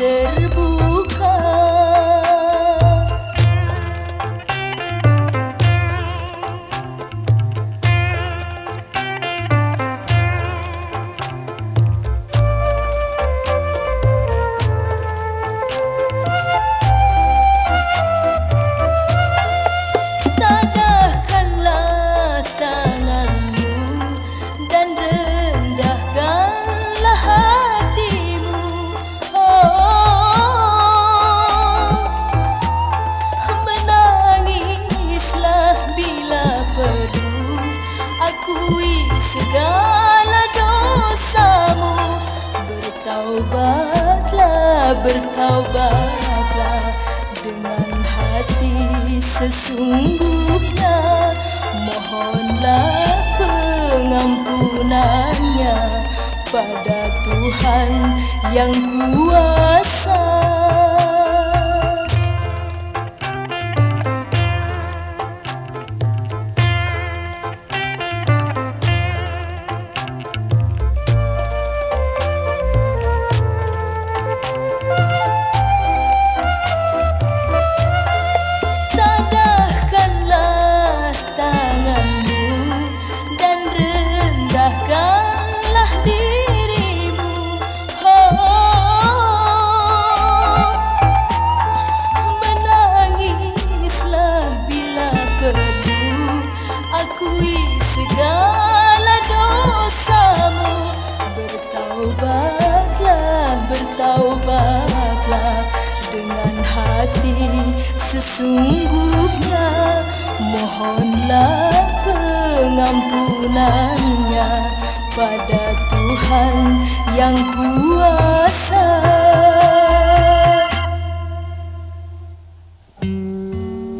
ser segala dosamu. Bertaubatlah, bertaubatlah. Dengan hati sesungguhnya Mohonlah pengampunannya Pada Tuhan yang kuasa sesungguhnya Mohonlah pengampunannya Pada Tuhan yang kuasa